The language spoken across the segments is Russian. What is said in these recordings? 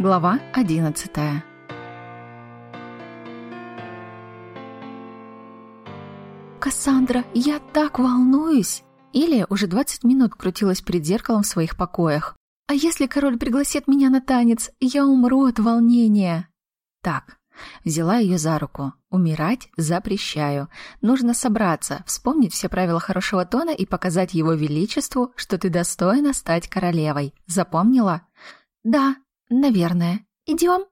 Глава одиннадцатая. «Кассандра, я так волнуюсь!» Или уже двадцать минут крутилась перед зеркалом в своих покоях. «А если король пригласит меня на танец, я умру от волнения!» «Так, Взяла ее за руку. Умирать запрещаю. Нужно собраться, вспомнить все правила хорошего тона и показать его величеству, что ты достойна стать королевой. Запомнила? Да, наверное. Идем.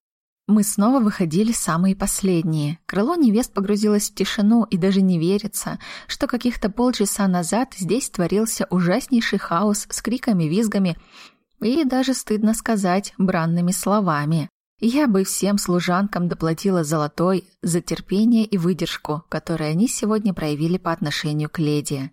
Мы снова выходили самые последние. Крыло невест погрузилось в тишину, и даже не верится, что каких-то полчаса назад здесь творился ужаснейший хаос с криками, визгами и даже, стыдно сказать, бранными словами. Я бы всем служанкам доплатила золотой за терпение и выдержку, которые они сегодня проявили по отношению к леди.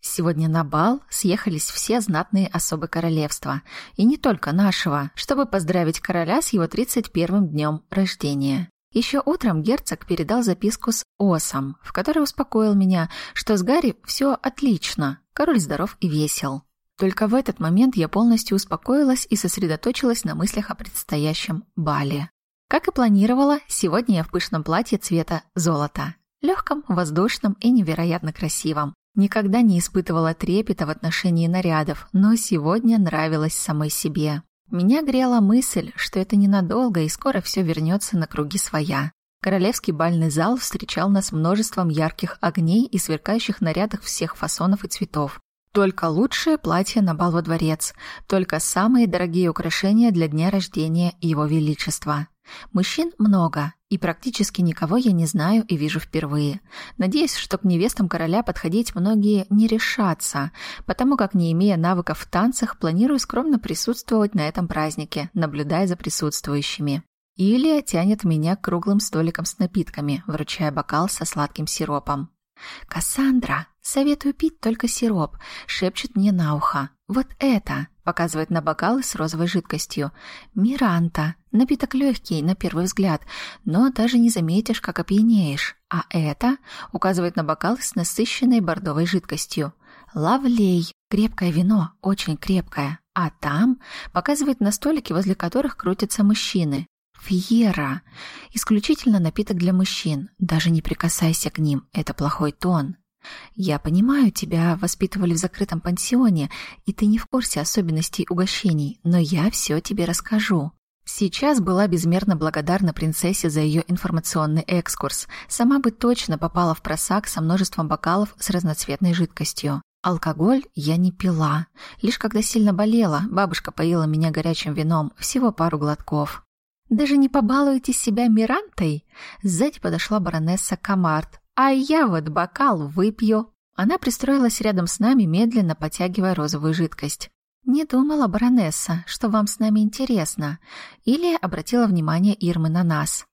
Сегодня на бал съехались все знатные особы королевства, и не только нашего, чтобы поздравить короля с его 31-м днем рождения. Еще утром герцог передал записку с Осом, в которой успокоил меня, что с Гарри все отлично, король здоров и весел. Только в этот момент я полностью успокоилась и сосредоточилась на мыслях о предстоящем бале. Как и планировала, сегодня я в пышном платье цвета золота. Легком, воздушном и невероятно красивом. Никогда не испытывала трепета в отношении нарядов, но сегодня нравилась самой себе. Меня грела мысль, что это ненадолго и скоро все вернется на круги своя. Королевский бальный зал встречал нас множеством ярких огней и сверкающих нарядов всех фасонов и цветов. Только лучшее платье на бал во дворец, только самые дорогие украшения для дня рождения Его Величества. Мужчин много, и практически никого я не знаю и вижу впервые. Надеюсь, что к невестам короля подходить многие не решатся, потому как, не имея навыков в танцах, планирую скромно присутствовать на этом празднике, наблюдая за присутствующими. Или тянет меня к круглым столикам с напитками, вручая бокал со сладким сиропом. «Кассандра, советую пить только сироп», — шепчет мне на ухо. «Вот это!» — показывает на бокалы с розовой жидкостью. «Миранта. Напиток легкий, на первый взгляд, но даже не заметишь, как опьянеешь. А это?» — указывает на бокал с насыщенной бордовой жидкостью. «Лавлей. Крепкое вино, очень крепкое. А там?» — показывает на столике, возле которых крутятся мужчины. Фьера. Исключительно напиток для мужчин. Даже не прикасайся к ним, это плохой тон. Я понимаю, тебя воспитывали в закрытом пансионе, и ты не в курсе особенностей угощений, но я все тебе расскажу. Сейчас была безмерно благодарна принцессе за ее информационный экскурс. Сама бы точно попала в просак со множеством бокалов с разноцветной жидкостью. Алкоголь я не пила. Лишь когда сильно болела, бабушка поила меня горячим вином, всего пару глотков. Даже не побалуете себя Мирантой?» Сзади подошла баронесса Камарт. «А я вот бокал выпью». Она пристроилась рядом с нами, медленно потягивая розовую жидкость. «Не думала, баронесса, что вам с нами интересно». Или обратила внимание Ирмы на нас.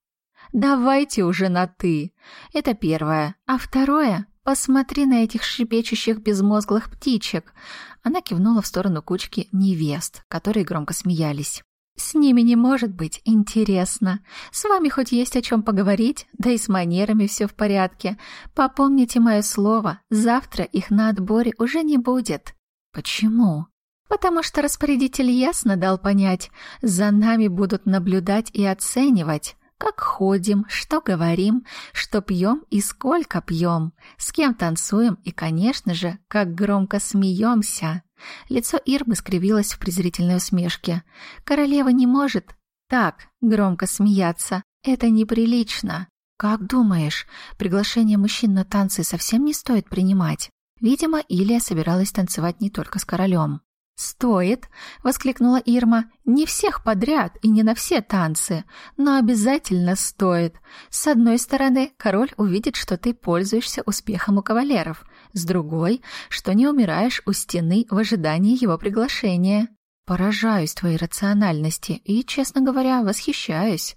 «Давайте уже на «ты». Это первое. А второе? Посмотри на этих шипечущих безмозглых птичек». Она кивнула в сторону кучки невест, которые громко смеялись. С ними не может быть интересно. С вами хоть есть о чем поговорить, да и с манерами все в порядке. Попомните мое слово, завтра их на отборе уже не будет. Почему? Потому что распорядитель ясно дал понять, за нами будут наблюдать и оценивать, как ходим, что говорим, что пьем и сколько пьем, с кем танцуем и, конечно же, как громко смеемся. Лицо Ирмы скривилось в презрительной усмешке. «Королева не может так громко смеяться. Это неприлично. Как думаешь, приглашение мужчин на танцы совсем не стоит принимать?» Видимо, Илия собиралась танцевать не только с королем. «Стоит!» — воскликнула Ирма. «Не всех подряд и не на все танцы, но обязательно стоит. С одной стороны, король увидит, что ты пользуешься успехом у кавалеров, с другой, что не умираешь у стены в ожидании его приглашения. Поражаюсь твоей рациональности и, честно говоря, восхищаюсь».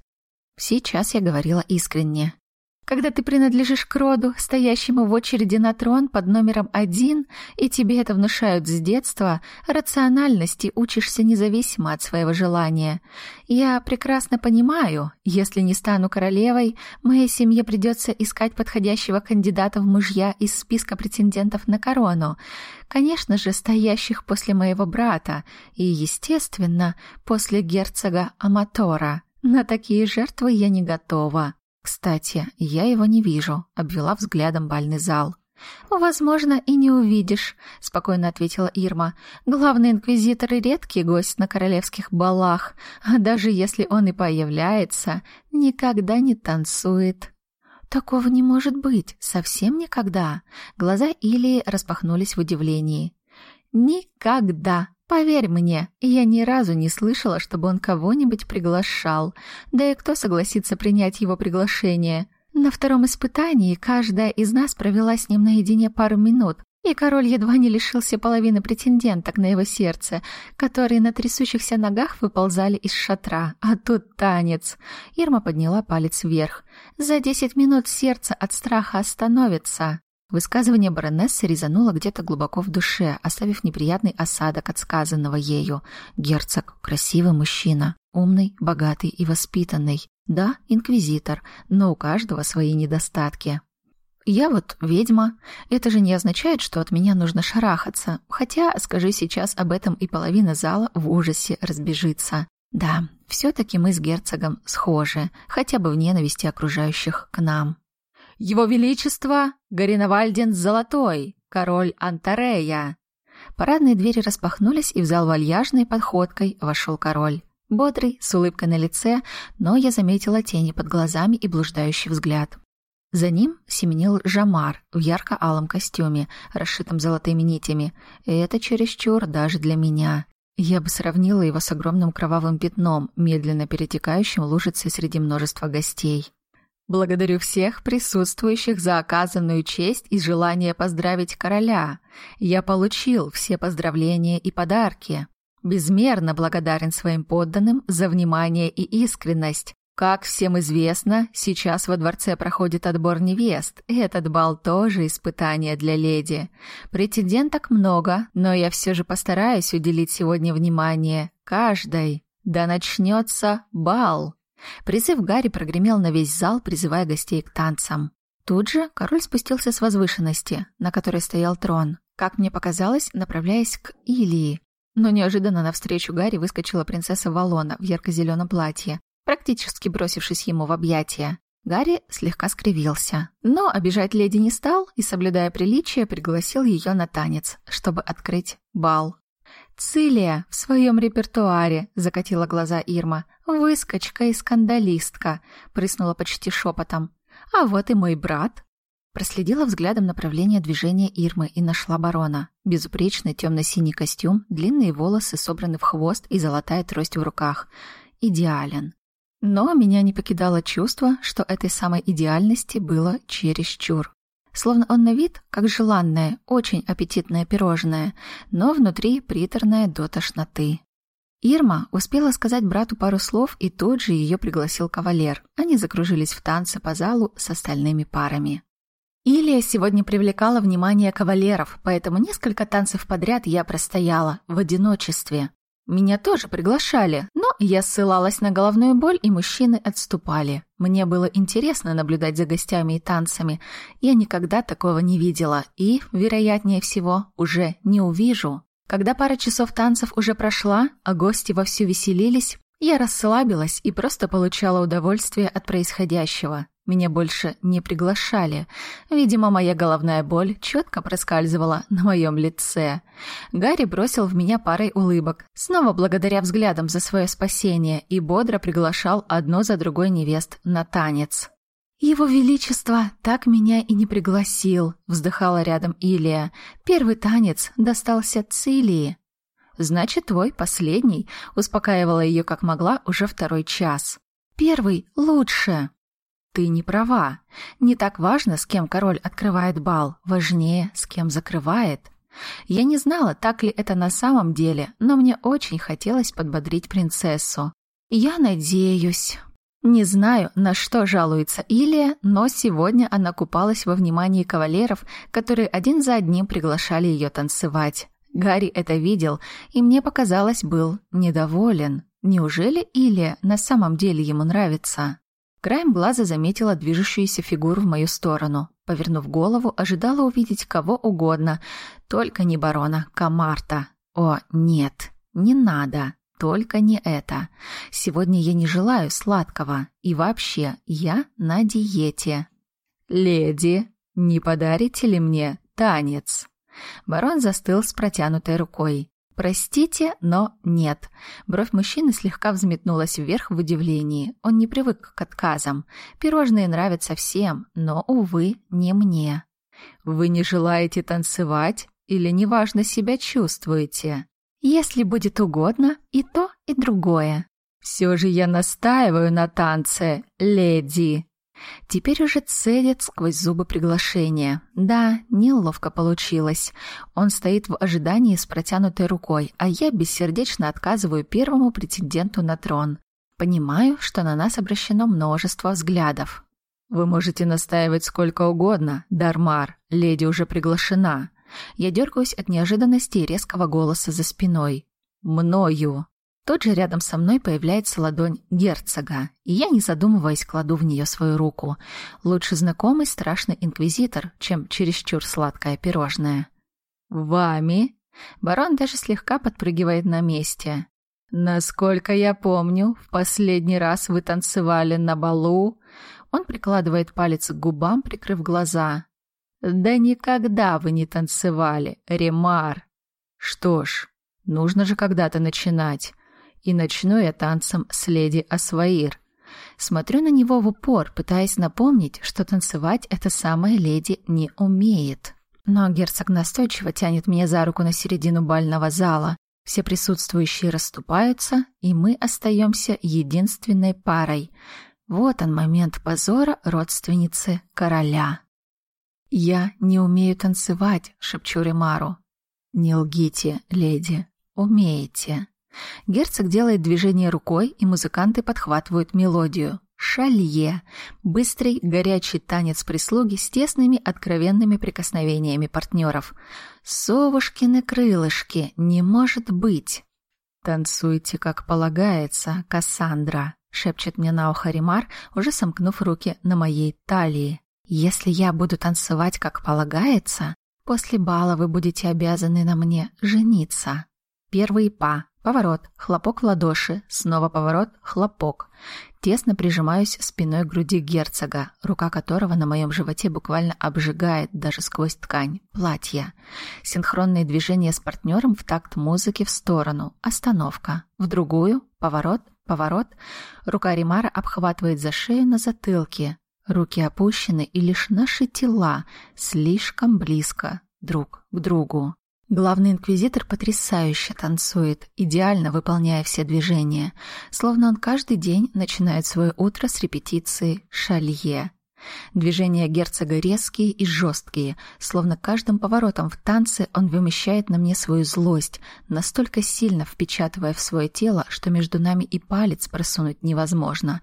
Сейчас я говорила искренне. Когда ты принадлежишь к роду, стоящему в очереди на трон под номером один, и тебе это внушают с детства, рациональности учишься независимо от своего желания. Я прекрасно понимаю, если не стану королевой, моей семье придется искать подходящего кандидата в мужья из списка претендентов на корону. Конечно же, стоящих после моего брата и, естественно, после герцога Аматора. На такие жертвы я не готова. «Кстати, я его не вижу», — обвела взглядом бальный зал. «Возможно, и не увидишь», — спокойно ответила Ирма. «Главный инквизитор и редкий гость на королевских балах, а даже если он и появляется, никогда не танцует». «Такого не может быть, совсем никогда». Глаза Илии распахнулись в удивлении. «Никогда!» Поверь мне, я ни разу не слышала, чтобы он кого-нибудь приглашал. Да и кто согласится принять его приглашение? На втором испытании каждая из нас провела с ним наедине пару минут, и король едва не лишился половины претенденток на его сердце, которые на трясущихся ногах выползали из шатра. А тут танец. Ирма подняла палец вверх. За десять минут сердце от страха остановится. Высказывание баронессы резануло где-то глубоко в душе, оставив неприятный осадок от сказанного ею. Герцог — красивый мужчина, умный, богатый и воспитанный. Да, инквизитор, но у каждого свои недостатки. Я вот ведьма. Это же не означает, что от меня нужно шарахаться. Хотя, скажи сейчас об этом, и половина зала в ужасе разбежится. Да, все-таки мы с герцогом схожи, хотя бы в ненависти окружающих к нам. Его Величество Гариновальден Золотой, король Антарея. Парадные двери распахнулись, и в зал вальяжной подходкой вошел король. Бодрый, с улыбкой на лице, но я заметила тени под глазами и блуждающий взгляд. За ним семенил Жамар в ярко-алом костюме, расшитом золотыми нитями. И это чересчур даже для меня. Я бы сравнила его с огромным кровавым пятном, медленно перетекающим лужицей среди множества гостей. Благодарю всех присутствующих за оказанную честь и желание поздравить короля. Я получил все поздравления и подарки. Безмерно благодарен своим подданным за внимание и искренность. Как всем известно, сейчас во дворце проходит отбор невест. Этот бал тоже испытание для леди. Претенденток много, но я все же постараюсь уделить сегодня внимание каждой. Да начнется бал. Призыв Гарри прогремел на весь зал, призывая гостей к танцам. Тут же король спустился с возвышенности, на которой стоял трон, как мне показалось, направляясь к Илии. Но неожиданно навстречу Гарри выскочила принцесса Валона в ярко-зеленом платье, практически бросившись ему в объятия. Гарри слегка скривился, но обижать леди не стал и, соблюдая приличие, пригласил ее на танец, чтобы открыть бал. «Цилия в своем репертуаре», — закатила глаза Ирма. «Выскочка и скандалистка», — прыснула почти шепотом. «А вот и мой брат». Проследила взглядом направление движения Ирмы и нашла барона. Безупречный темно-синий костюм, длинные волосы собраны в хвост и золотая трость в руках. Идеален. Но меня не покидало чувство, что этой самой идеальности было чересчур словно он на вид как желанное, очень аппетитное пирожное, но внутри приторное до тошноты. Ирма успела сказать брату пару слов, и тут же ее пригласил кавалер. Они закружились в танце по залу с остальными парами. Илия сегодня привлекала внимание кавалеров, поэтому несколько танцев подряд я простояла в одиночестве. Меня тоже приглашали, но я ссылалась на головную боль, и мужчины отступали. Мне было интересно наблюдать за гостями и танцами. Я никогда такого не видела и, вероятнее всего, уже не увижу. Когда пара часов танцев уже прошла, а гости вовсю веселились, я расслабилась и просто получала удовольствие от происходящего. Меня больше не приглашали. Видимо, моя головная боль четко проскальзывала на моем лице. Гарри бросил в меня парой улыбок, снова благодаря взглядам за свое спасение, и бодро приглашал одно за другой невест на танец. «Его Величество так меня и не пригласил», — вздыхала рядом Илия. «Первый танец достался Цилии». «Значит, твой последний», — успокаивала ее как могла уже второй час. «Первый лучше». Ты не права. Не так важно, с кем король открывает бал, важнее, с кем закрывает. Я не знала, так ли это на самом деле, но мне очень хотелось подбодрить принцессу. Я надеюсь, Не знаю, на что жалуется Илия, но сегодня она купалась во внимании кавалеров, которые один за одним приглашали ее танцевать. Гарри это видел, и мне показалось, был недоволен. Неужели Илия на самом деле ему нравится? Краем глаза заметила движущуюся фигуру в мою сторону. Повернув голову, ожидала увидеть кого угодно, только не барона Камарта. О, нет, не надо. Только не это. Сегодня я не желаю сладкого. И вообще, я на диете. «Леди, не подарите ли мне танец?» Барон застыл с протянутой рукой. «Простите, но нет». Бровь мужчины слегка взметнулась вверх в удивлении. Он не привык к отказам. Пирожные нравятся всем, но, увы, не мне. «Вы не желаете танцевать или неважно себя чувствуете?» Если будет угодно, и то, и другое. Все же я настаиваю на танце, леди. Теперь уже цедит сквозь зубы приглашения. Да, неловко получилось. Он стоит в ожидании с протянутой рукой, а я бессердечно отказываю первому претенденту на трон. Понимаю, что на нас обращено множество взглядов. Вы можете настаивать сколько угодно, Дармар, леди уже приглашена. Я дергаюсь от неожиданности и резкого голоса за спиной. «Мною!» Тут же рядом со мной появляется ладонь герцога, и я, не задумываясь, кладу в нее свою руку. Лучше знакомый страшный инквизитор, чем чересчур сладкое пирожное. «Вами?» Барон даже слегка подпрыгивает на месте. «Насколько я помню, в последний раз вы танцевали на балу...» Он прикладывает палец к губам, прикрыв глаза. Да никогда вы не танцевали, Ремар. Что ж, нужно же когда-то начинать. И начну я танцем с леди Асваир. Смотрю на него в упор, пытаясь напомнить, что танцевать эта самая леди не умеет. Но герцог настойчиво тянет меня за руку на середину бального зала. Все присутствующие расступаются, и мы остаемся единственной парой. Вот он момент позора родственницы короля. «Я не умею танцевать», — шепчу Ремару. «Не лгите, леди, умеете». Герцог делает движение рукой, и музыканты подхватывают мелодию. Шалье — быстрый, горячий танец прислуги с тесными, откровенными прикосновениями партнеров. «Совушкины крылышки, не может быть!» «Танцуйте, как полагается, Кассандра», — шепчет мне на ухо Ремар, уже сомкнув руки на моей талии. Если я буду танцевать, как полагается, после бала вы будете обязаны на мне жениться. Первый па. Поворот, хлопок в ладоши, снова поворот, хлопок. Тесно прижимаюсь спиной к груди герцога, рука которого на моем животе буквально обжигает даже сквозь ткань платья. Синхронные движения с партнером в такт музыки в сторону, остановка, в другую, поворот, поворот. Рука Римара обхватывает за шею на затылке, Руки опущены, и лишь наши тела слишком близко друг к другу. Главный инквизитор потрясающе танцует, идеально выполняя все движения, словно он каждый день начинает свое утро с репетиции шалье. Движения герцога резкие и жесткие, словно каждым поворотом в танце он вымещает на мне свою злость, настолько сильно впечатывая в свое тело, что между нами и палец просунуть невозможно.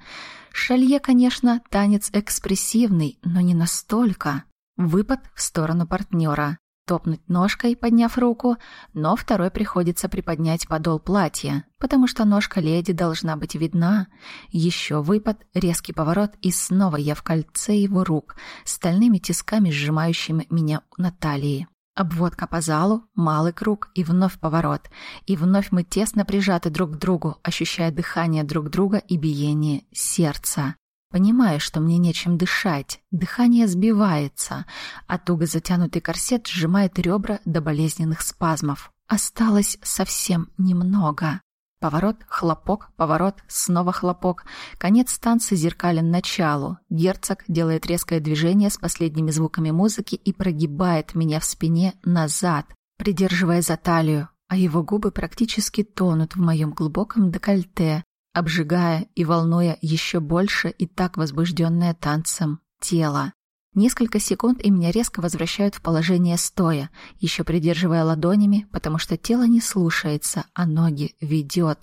Шалье, конечно, танец экспрессивный, но не настолько. Выпад в сторону партнера топнуть ножкой, подняв руку, но второй приходится приподнять подол платья, потому что ножка леди должна быть видна. Еще выпад, резкий поворот, и снова я в кольце его рук, стальными тисками сжимающими меня на талии. Обводка по залу, малый круг и вновь поворот. И вновь мы тесно прижаты друг к другу, ощущая дыхание друг друга и биение сердца. Понимаю, что мне нечем дышать, дыхание сбивается, а туго затянутый корсет сжимает ребра до болезненных спазмов. Осталось совсем немного. Поворот, хлопок, поворот, снова хлопок. Конец танца зеркален началу. Герцог делает резкое движение с последними звуками музыки и прогибает меня в спине назад, придерживая за талию, а его губы практически тонут в моем глубоком декольте, обжигая и волнуя еще больше и так возбужденное танцем тело. Несколько секунд и меня резко возвращают в положение стоя, еще придерживая ладонями, потому что тело не слушается, а ноги ведет.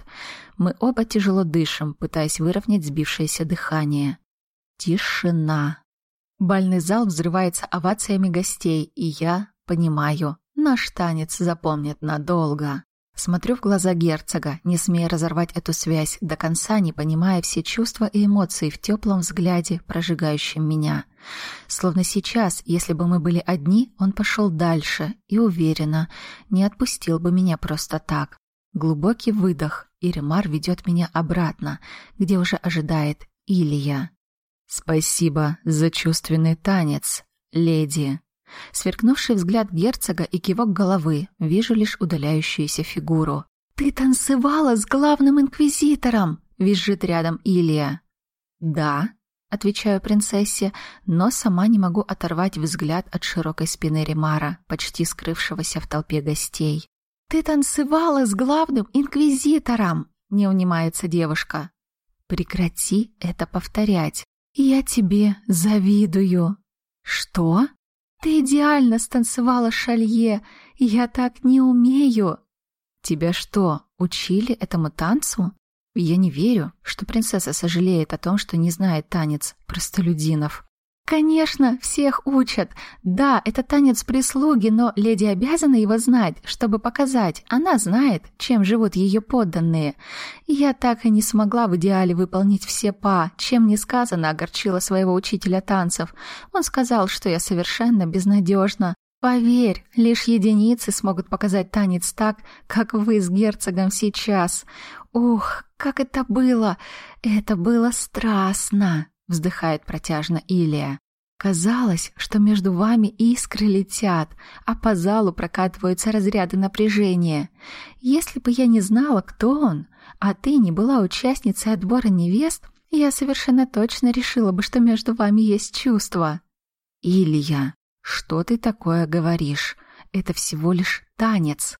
Мы оба тяжело дышим, пытаясь выровнять сбившееся дыхание. Тишина. Бальный зал взрывается овациями гостей, и я понимаю, наш танец запомнит надолго. Смотрю в глаза герцога, не смея разорвать эту связь, до конца не понимая все чувства и эмоции в теплом взгляде, прожигающем меня. Словно сейчас, если бы мы были одни, он пошел дальше и уверенно не отпустил бы меня просто так. Глубокий выдох, и Ремар ведет меня обратно, где уже ожидает Илья. «Спасибо за чувственный танец, леди», Сверкнувший взгляд герцога и кивок головы, вижу лишь удаляющуюся фигуру. «Ты танцевала с главным инквизитором!» — визжит рядом Илья. «Да», — отвечаю принцессе, но сама не могу оторвать взгляд от широкой спины Ремара, почти скрывшегося в толпе гостей. «Ты танцевала с главным инквизитором!» — не унимается девушка. «Прекрати это повторять. Я тебе завидую». «Что?» Ты идеально станцевала шалье, я так не умею. Тебя что, учили этому танцу? Я не верю, что принцесса сожалеет о том, что не знает танец простолюдинов. Конечно, всех учат. Да, это танец прислуги, но леди обязана его знать, чтобы показать. Она знает, чем живут ее подданные. Я так и не смогла в идеале выполнить все па, чем не сказано огорчила своего учителя танцев. Он сказал, что я совершенно безнадежна. Поверь, лишь единицы смогут показать танец так, как вы с герцогом сейчас. Ух, как это было! Это было страстно вздыхает протяжно Илия. Казалось, что между вами искры летят, а по залу прокатываются разряды напряжения. Если бы я не знала, кто он, а ты не была участницей отбора невест, я совершенно точно решила бы, что между вами есть чувства. Илья, что ты такое говоришь? Это всего лишь танец.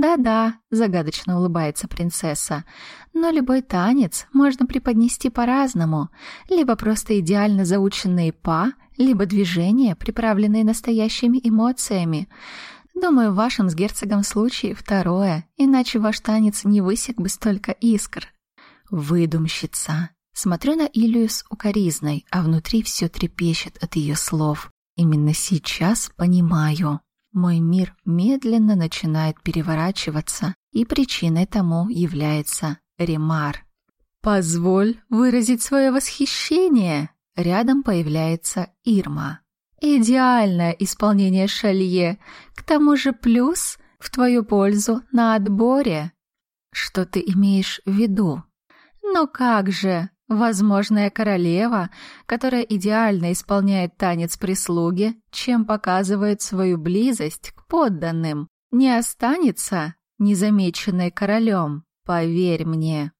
«Да-да», — загадочно улыбается принцесса, «но любой танец можно преподнести по-разному, либо просто идеально заученные па, либо движения, приправленные настоящими эмоциями. Думаю, в вашем с герцогом случае второе, иначе ваш танец не высек бы столько искр». «Выдумщица». Смотрю на Илью с укоризной, а внутри все трепещет от ее слов. Именно сейчас понимаю. Мой мир медленно начинает переворачиваться, и причиной тому является Ремар. «Позволь выразить свое восхищение!» Рядом появляется Ирма. «Идеальное исполнение шалье, к тому же плюс в твою пользу на отборе». «Что ты имеешь в виду?» «Ну как же, Возможная королева, которая идеально исполняет танец прислуги, чем показывает свою близость к подданным, не останется незамеченной королем, поверь мне.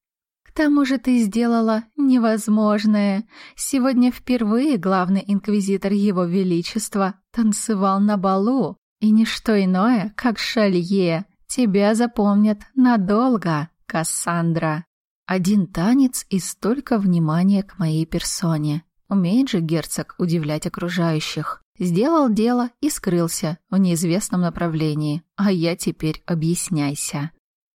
К тому же ты сделала невозможное. Сегодня впервые главный инквизитор его величества танцевал на балу, и ничто иное, как шалье, тебя запомнят надолго, Кассандра. Один танец и столько внимания к моей персоне. Умеет же герцог удивлять окружающих. Сделал дело и скрылся в неизвестном направлении. А я теперь объясняйся.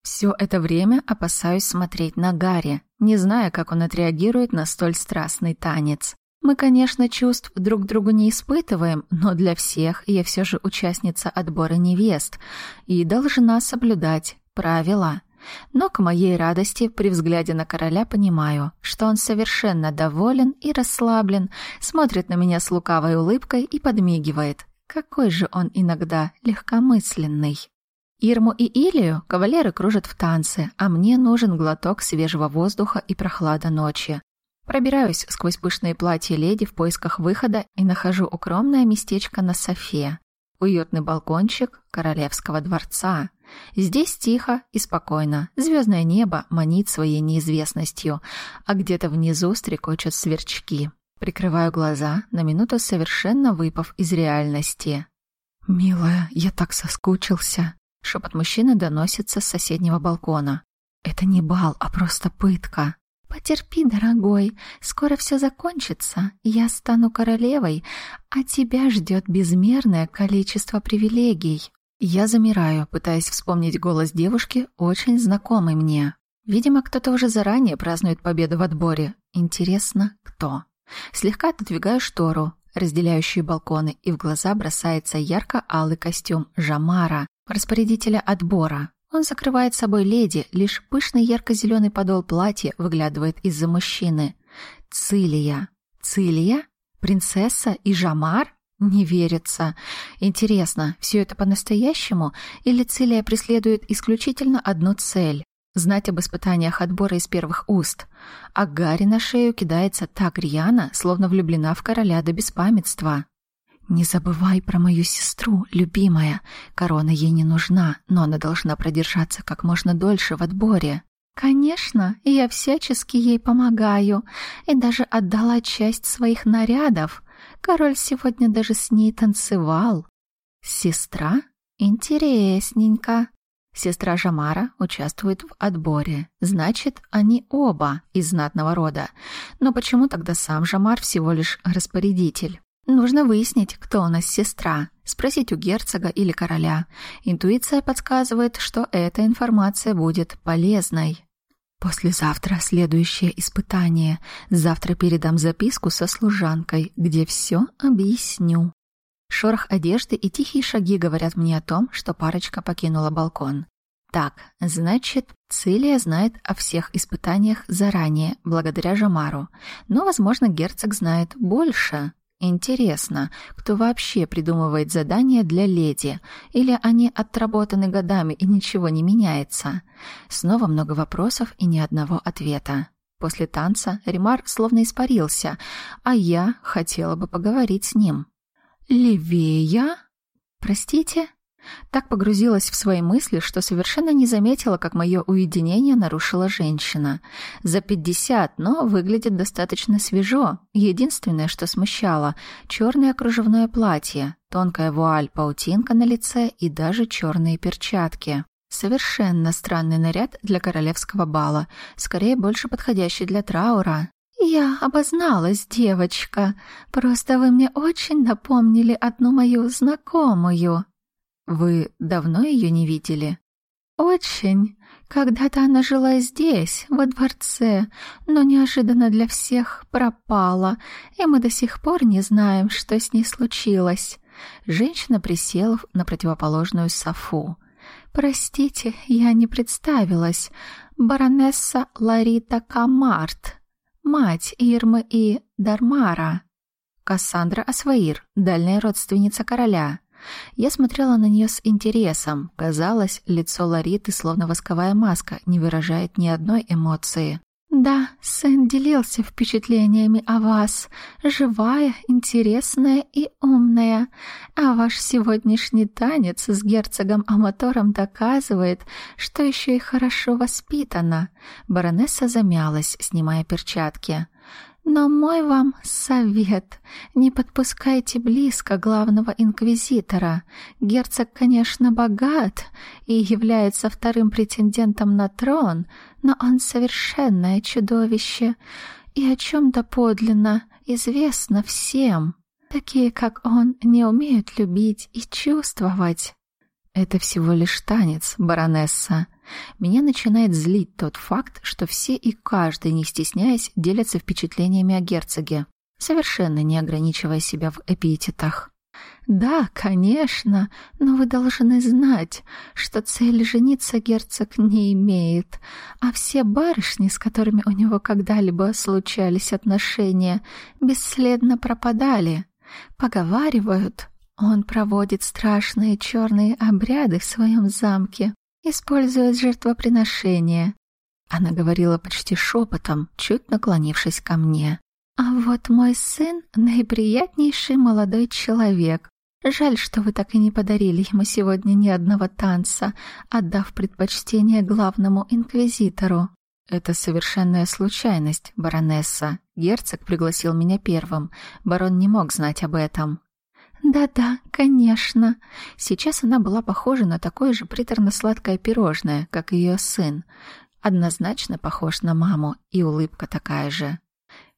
Все это время опасаюсь смотреть на Гарри, не зная, как он отреагирует на столь страстный танец. Мы, конечно, чувств друг другу не испытываем, но для всех я все же участница отбора невест и должна соблюдать правила. Но к моей радости при взгляде на короля понимаю, что он совершенно доволен и расслаблен, смотрит на меня с лукавой улыбкой и подмигивает. Какой же он иногда легкомысленный. Ирму и Илию кавалеры кружат в танце, а мне нужен глоток свежего воздуха и прохлада ночи. Пробираюсь сквозь пышные платья леди в поисках выхода и нахожу укромное местечко на софе. Уютный балкончик королевского дворца. Здесь тихо и спокойно. Звездное небо манит своей неизвестностью, а где-то внизу стрекочут сверчки. Прикрываю глаза, на минуту совершенно выпав из реальности. «Милая, я так соскучился!» Шепот мужчины доносится с соседнего балкона. «Это не бал, а просто пытка!» Потерпи, дорогой, скоро все закончится, я стану королевой, а тебя ждет безмерное количество привилегий. Я замираю, пытаясь вспомнить голос девушки, очень знакомый мне. Видимо, кто-то уже заранее празднует победу в отборе. Интересно, кто? Слегка отодвигаю штору, разделяющую балконы, и в глаза бросается ярко-алый костюм Жамара, распорядителя отбора. Он закрывает собой леди, лишь пышный ярко-зеленый подол платья выглядывает из-за мужчины. Цилия. Цилия? Принцесса и Жамар? Не верится. Интересно, все это по-настоящему или Цилия преследует исключительно одну цель знать об испытаниях отбора из первых уст, а Гарри на шею кидается так рьяно, словно влюблена в короля до беспамятства. «Не забывай про мою сестру, любимая. Корона ей не нужна, но она должна продержаться как можно дольше в отборе». «Конечно, я всячески ей помогаю и даже отдала часть своих нарядов. Король сегодня даже с ней танцевал». «Сестра? Интересненько». Сестра Жамара участвует в отборе. Значит, они оба из знатного рода. Но почему тогда сам Жамар всего лишь распорядитель? Нужно выяснить, кто у нас сестра. Спросить у герцога или короля. Интуиция подсказывает, что эта информация будет полезной. Послезавтра следующее испытание. Завтра передам записку со служанкой, где все объясню. Шорох одежды и тихие шаги говорят мне о том, что парочка покинула балкон. Так, значит, Цилия знает о всех испытаниях заранее, благодаря Жамару. Но, возможно, герцог знает больше. Интересно, кто вообще придумывает задания для леди? Или они отработаны годами и ничего не меняется? Снова много вопросов и ни одного ответа. После танца Римар словно испарился, а я хотела бы поговорить с ним. «Левея?» «Простите?» Так погрузилась в свои мысли, что совершенно не заметила, как мое уединение нарушила женщина. За пятьдесят, но выглядит достаточно свежо. Единственное, что смущало — черное кружевное платье, тонкая вуаль-паутинка на лице и даже черные перчатки. Совершенно странный наряд для королевского бала, скорее больше подходящий для траура. «Я обозналась, девочка. Просто вы мне очень напомнили одну мою знакомую». «Вы давно ее не видели?» «Очень. Когда-то она жила здесь, во дворце, но неожиданно для всех пропала, и мы до сих пор не знаем, что с ней случилось». Женщина присела на противоположную софу. «Простите, я не представилась. Баронесса Ларита Камарт» мать Ирмы и Дармара. Кассандра Асваир, дальняя родственница короля. Я смотрела на нее с интересом. Казалось, лицо Лариты, словно восковая маска, не выражает ни одной эмоции. «Да, сын делился впечатлениями о вас. Живая, интересная и умная. А ваш сегодняшний танец с герцогом Аматором доказывает, что еще и хорошо воспитана». Баронесса замялась, снимая перчатки. Но мой вам совет — не подпускайте близко главного инквизитора. Герцог, конечно, богат и является вторым претендентом на трон, но он совершенное чудовище, и о чем доподлинно известно всем. Такие, как он, не умеют любить и чувствовать. Это всего лишь танец, баронесса. Меня начинает злить тот факт, что все и каждый, не стесняясь, делятся впечатлениями о герцоге, совершенно не ограничивая себя в эпитетах. «Да, конечно, но вы должны знать, что цель жениться герцог не имеет, а все барышни, с которыми у него когда-либо случались отношения, бесследно пропадали. Поговаривают, он проводит страшные черные обряды в своем замке, используя жертвоприношения. Она говорила почти шепотом, чуть наклонившись ко мне. «А вот мой сын — наиприятнейший молодой человек. Жаль, что вы так и не подарили ему сегодня ни одного танца, отдав предпочтение главному инквизитору». «Это совершенная случайность, баронесса. Герцог пригласил меня первым. Барон не мог знать об этом». «Да-да, конечно». Сейчас она была похожа на такое же приторно-сладкое пирожное, как ее сын. Однозначно похож на маму, и улыбка такая же.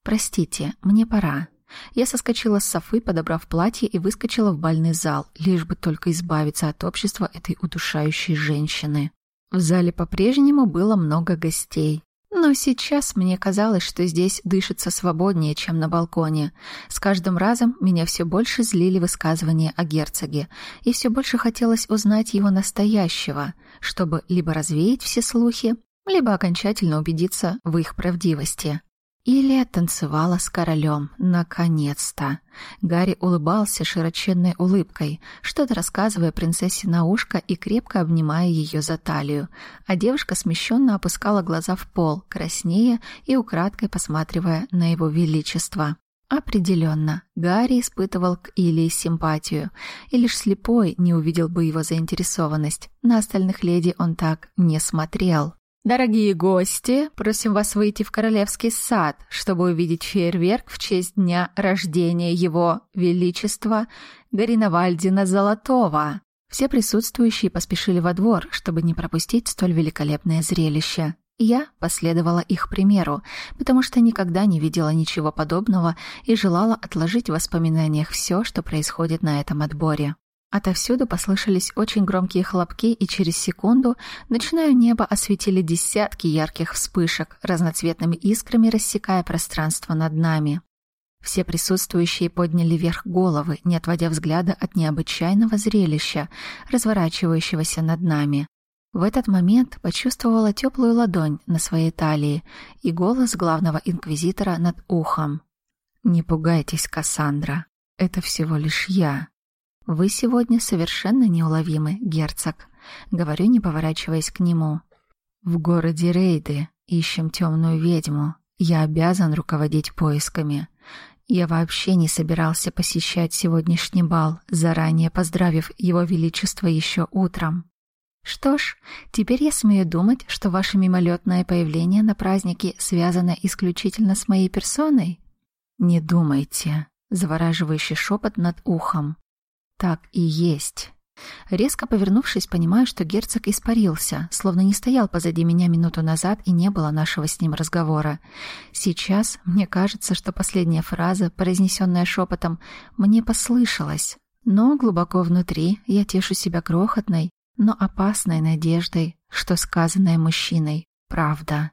«Простите, мне пора». Я соскочила с софы, подобрав платье, и выскочила в бальный зал, лишь бы только избавиться от общества этой удушающей женщины. В зале по-прежнему было много гостей. Но сейчас мне казалось, что здесь дышится свободнее, чем на балконе. С каждым разом меня все больше злили высказывания о герцоге, и все больше хотелось узнать его настоящего, чтобы либо развеять все слухи, либо окончательно убедиться в их правдивости. Илья танцевала с королем. Наконец-то! Гарри улыбался широченной улыбкой, что-то рассказывая принцессе на ушко и крепко обнимая ее за талию, а девушка смущенно опускала глаза в пол, краснея и украдкой посматривая на его величество. Определенно, Гарри испытывал к Илии симпатию, и лишь слепой не увидел бы его заинтересованность. На остальных леди он так не смотрел. Дорогие гости, просим вас выйти в Королевский сад, чтобы увидеть фейерверк в честь дня рождения его величества Гариновальдина Золотого. Все присутствующие поспешили во двор, чтобы не пропустить столь великолепное зрелище. Я последовала их примеру, потому что никогда не видела ничего подобного и желала отложить в воспоминаниях все, что происходит на этом отборе. Отовсюду послышались очень громкие хлопки, и через секунду ночное небо осветили десятки ярких вспышек, разноцветными искрами рассекая пространство над нами. Все присутствующие подняли вверх головы, не отводя взгляда от необычайного зрелища, разворачивающегося над нами. В этот момент почувствовала теплую ладонь на своей талии и голос главного инквизитора над ухом. «Не пугайтесь, Кассандра, это всего лишь я». «Вы сегодня совершенно неуловимы, герцог», — говорю, не поворачиваясь к нему. «В городе Рейды ищем темную ведьму. Я обязан руководить поисками. Я вообще не собирался посещать сегодняшний бал, заранее поздравив его величество еще утром. Что ж, теперь я смею думать, что ваше мимолетное появление на празднике связано исключительно с моей персоной? Не думайте. Завораживающий шепот над ухом. Так и есть. Резко повернувшись, понимаю, что герцог испарился, словно не стоял позади меня минуту назад и не было нашего с ним разговора. Сейчас мне кажется, что последняя фраза, произнесенная шепотом, мне послышалась. Но глубоко внутри я тешу себя крохотной, но опасной надеждой, что сказанное мужчиной — правда.